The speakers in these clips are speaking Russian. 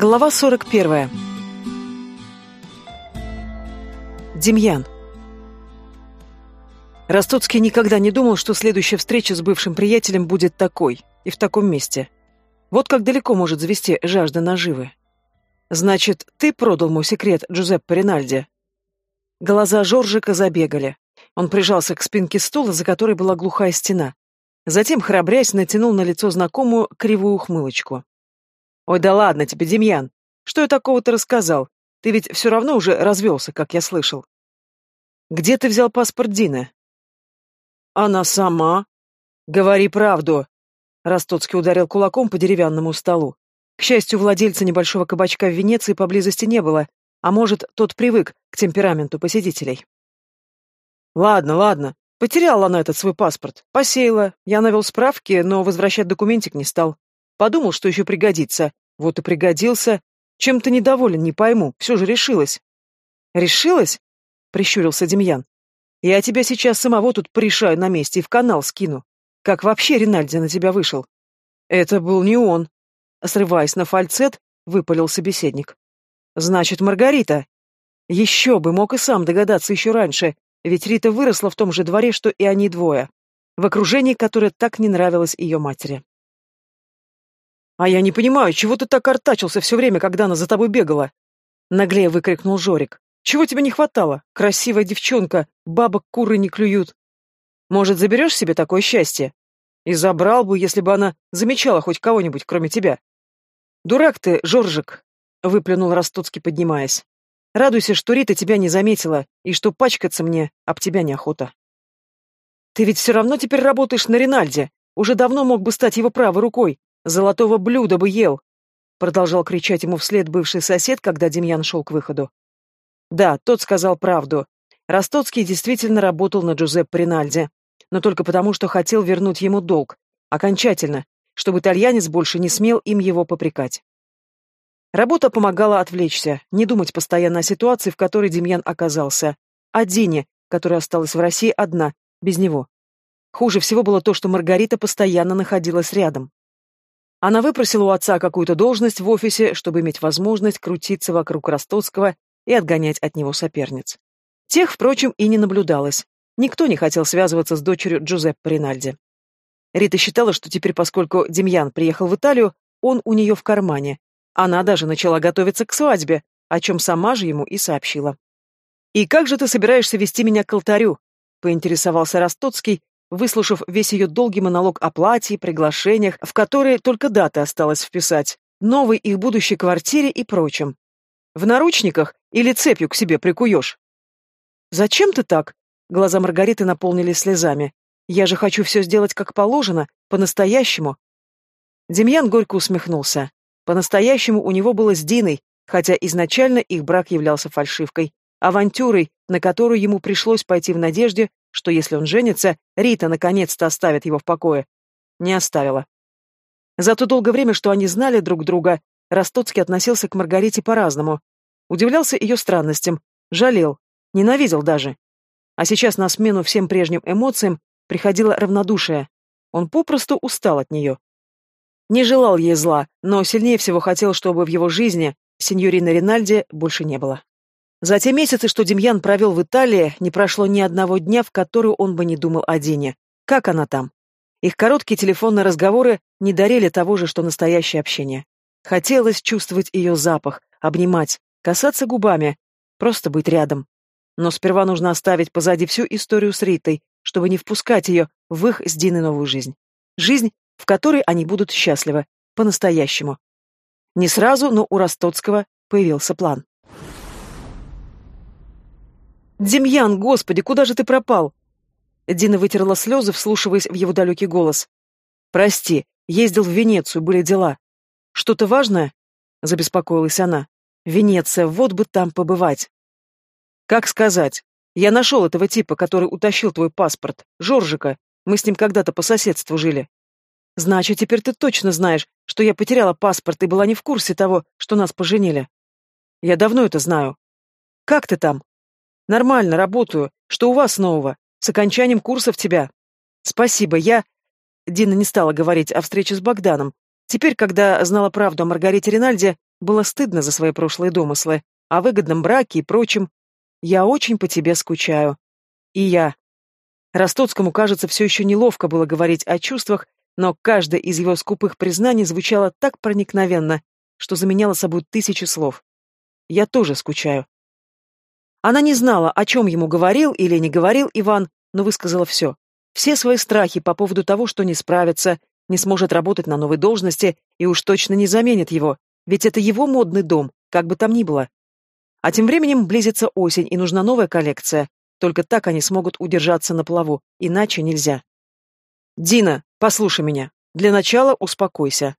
Глава 41. Демьян. Ростоцкий никогда не думал, что следующая встреча с бывшим приятелем будет такой, и в таком месте. Вот как далеко может завести жажда наживы. «Значит, ты продал мой секрет, Джузеппе Ринальди?» Глаза Жоржика забегали. Он прижался к спинке стула, за которой была глухая стена. Затем, храбрясь, натянул на лицо знакомую кривую ухмылочку. «Ой, да ладно тебе, Демьян! Что я такого-то рассказал? Ты ведь все равно уже развелся, как я слышал». «Где ты взял паспорт Дины?» «Она сама». «Говори правду!» Ростоцкий ударил кулаком по деревянному столу. К счастью, владельца небольшого кабачка в Венеции поблизости не было, а может, тот привык к темпераменту посетителей. «Ладно, ладно. Потеряла она этот свой паспорт. Посеяла. Я навел справки, но возвращать документик не стал. Подумал, что еще пригодится. Вот и пригодился. Чем-то недоволен, не пойму. Все же решилась. Решилась? Прищурился Демьян. Я тебя сейчас самого тут порешаю на месте и в канал скину. Как вообще Ринальди на тебя вышел? Это был не он. Срываясь на фальцет, выпалил собеседник. Значит, Маргарита. Еще бы, мог и сам догадаться еще раньше, ведь Рита выросла в том же дворе, что и они двое, в окружении, которое так не нравилось ее матери. «А я не понимаю, чего ты так артачился все время, когда она за тобой бегала?» Наглее выкрикнул Жорик. «Чего тебе не хватало? Красивая девчонка, бабок куры не клюют. Может, заберешь себе такое счастье? И забрал бы, если бы она замечала хоть кого-нибудь, кроме тебя». «Дурак ты, Жоржик!» — выплюнул Ростоцкий, поднимаясь. «Радуйся, что Рита тебя не заметила, и что пачкаться мне об тебя неохота». «Ты ведь все равно теперь работаешь на Ринальде. Уже давно мог бы стать его правой рукой. Золотого блюда бы ел!» Продолжал кричать ему вслед бывший сосед, когда Демьян шел к выходу. Да, тот сказал правду. Ростоцкий действительно работал на Джузеппе Ринальди, но только потому, что хотел вернуть ему долг. Окончательно, чтобы итальянец больше не смел им его попрекать. Работа помогала отвлечься, не думать постоянно о ситуации, в которой Демьян оказался. О Дине, которая осталась в России одна, без него. Хуже всего было то, что Маргарита постоянно находилась рядом. Она выпросила у отца какую-то должность в офисе, чтобы иметь возможность крутиться вокруг Ростоцкого и отгонять от него соперниц. Тех, впрочем, и не наблюдалось. Никто не хотел связываться с дочерью Джузеппе Ринальди. Рита считала, что теперь, поскольку Демьян приехал в Италию, он у нее в кармане. Она даже начала готовиться к свадьбе, о чем сама же ему и сообщила. «И как же ты собираешься вести меня к алтарю?» — поинтересовался Ростоцкий, выслушав весь ее долгий монолог о платье, приглашениях, в которые только дата осталось вписать, новой их будущей квартире и прочем. В наручниках или цепью к себе прикуешь? «Зачем ты так?» Глаза Маргариты наполнились слезами. «Я же хочу все сделать как положено, по-настоящему». Демьян горько усмехнулся. По-настоящему у него было с Диной, хотя изначально их брак являлся фальшивкой, авантюрой, на которую ему пришлось пойти в надежде, что если он женится, Рита наконец-то оставит его в покое. Не оставила. За то долгое время, что они знали друг друга, Ростоцкий относился к Маргарите по-разному. Удивлялся ее странностям, жалел, ненавидел даже. А сейчас на смену всем прежним эмоциям приходило равнодушие. Он попросту устал от нее. Не желал ей зла, но сильнее всего хотел, чтобы в его жизни сеньорина Ринальди больше не было. За те месяцы, что Демьян провел в Италии, не прошло ни одного дня, в который он бы не думал о Дине. Как она там? Их короткие телефонные разговоры не дарили того же, что настоящее общение. Хотелось чувствовать ее запах, обнимать, касаться губами, просто быть рядом. Но сперва нужно оставить позади всю историю с Ритой, чтобы не впускать ее в их с Диной новую жизнь. Жизнь, в которой они будут счастливы, по-настоящему. Не сразу, но у Ростоцкого появился план. «Демьян, господи, куда же ты пропал?» Дина вытерла слезы, вслушиваясь в его далекий голос. «Прости, ездил в Венецию, были дела». «Что-то важное?» — забеспокоилась она. «Венеция, вот бы там побывать». «Как сказать? Я нашел этого типа, который утащил твой паспорт, Жоржика. Мы с ним когда-то по соседству жили». «Значит, теперь ты точно знаешь, что я потеряла паспорт и была не в курсе того, что нас поженили». «Я давно это знаю». «Как ты там?» Нормально, работаю. Что у вас нового? С окончанием курсов тебя. Спасибо, я... Дина не стала говорить о встрече с Богданом. Теперь, когда знала правду о Маргарите Ринальде, было стыдно за свои прошлые домыслы, о выгодном браке и прочем. Я очень по тебе скучаю. И я. Ростоцкому, кажется, все еще неловко было говорить о чувствах, но каждое из его скупых признаний звучало так проникновенно, что заменяло собой тысячи слов. Я тоже скучаю. Она не знала, о чем ему говорил или не говорил Иван, но высказала все. Все свои страхи по поводу того, что не справится, не сможет работать на новой должности и уж точно не заменит его, ведь это его модный дом, как бы там ни было. А тем временем близится осень и нужна новая коллекция. Только так они смогут удержаться на плаву, иначе нельзя. «Дина, послушай меня. Для начала успокойся».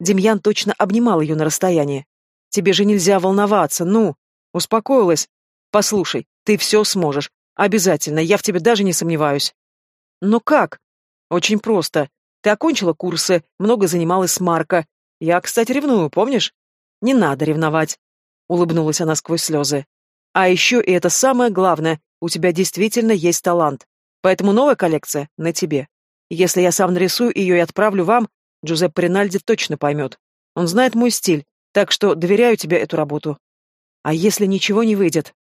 Демьян точно обнимал ее на расстоянии. «Тебе же нельзя волноваться, ну!» Успокоилась, Послушай, ты все сможешь. Обязательно, я в тебе даже не сомневаюсь. Но как? Очень просто. Ты окончила курсы, много занималась с Марка. Я, кстати, ревную, помнишь? Не надо ревновать. Улыбнулась она сквозь слезы. А еще, и это самое главное, у тебя действительно есть талант. Поэтому новая коллекция на тебе. Если я сам нарисую ее и отправлю вам, Джузеппе Ринальди точно поймет. Он знает мой стиль, так что доверяю тебе эту работу. А если ничего не выйдет?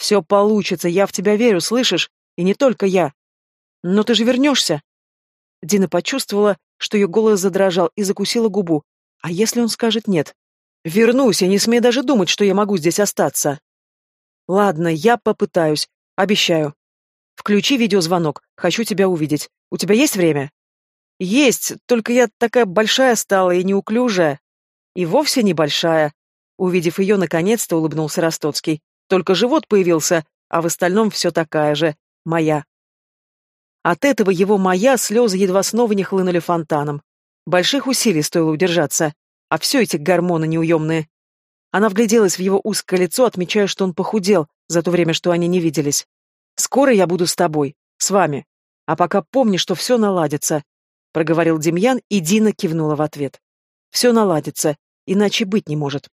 Все получится, я в тебя верю, слышишь? И не только я. Но ты же вернешься. Дина почувствовала, что ее голос задрожал и закусила губу. А если он скажет нет? Вернусь, я не смею даже думать, что я могу здесь остаться. Ладно, я попытаюсь. Обещаю. Включи видеозвонок. Хочу тебя увидеть. У тебя есть время? Есть, только я такая большая стала и неуклюжая. И вовсе небольшая. Увидев ее, наконец-то улыбнулся Ростоцкий. Только живот появился, а в остальном все такая же. Моя. От этого его «моя» слезы едва снова не хлынули фонтаном. Больших усилий стоило удержаться. А все эти гормоны неуемные. Она вгляделась в его узкое лицо, отмечая, что он похудел за то время, что они не виделись. «Скоро я буду с тобой. С вами. А пока помни, что все наладится», — проговорил Демьян, и Дина кивнула в ответ. «Все наладится. Иначе быть не может.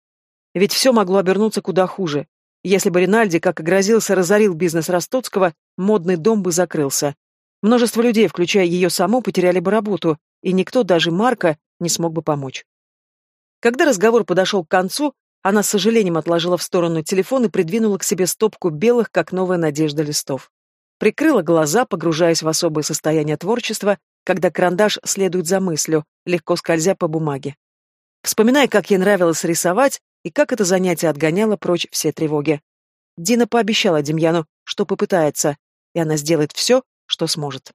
Ведь все могло обернуться куда хуже. Если бы Ринальди, как и грозился, разорил бизнес Ростоцкого, модный дом бы закрылся. Множество людей, включая ее саму, потеряли бы работу, и никто, даже Марка, не смог бы помочь. Когда разговор подошел к концу, она с сожалением отложила в сторону телефон и придвинула к себе стопку белых, как новая надежда листов. Прикрыла глаза, погружаясь в особое состояние творчества, когда карандаш следует за мыслью, легко скользя по бумаге. Вспоминая, как ей нравилось рисовать, и как это занятие отгоняло прочь все тревоги. Дина пообещала Демьяну, что попытается, и она сделает все, что сможет.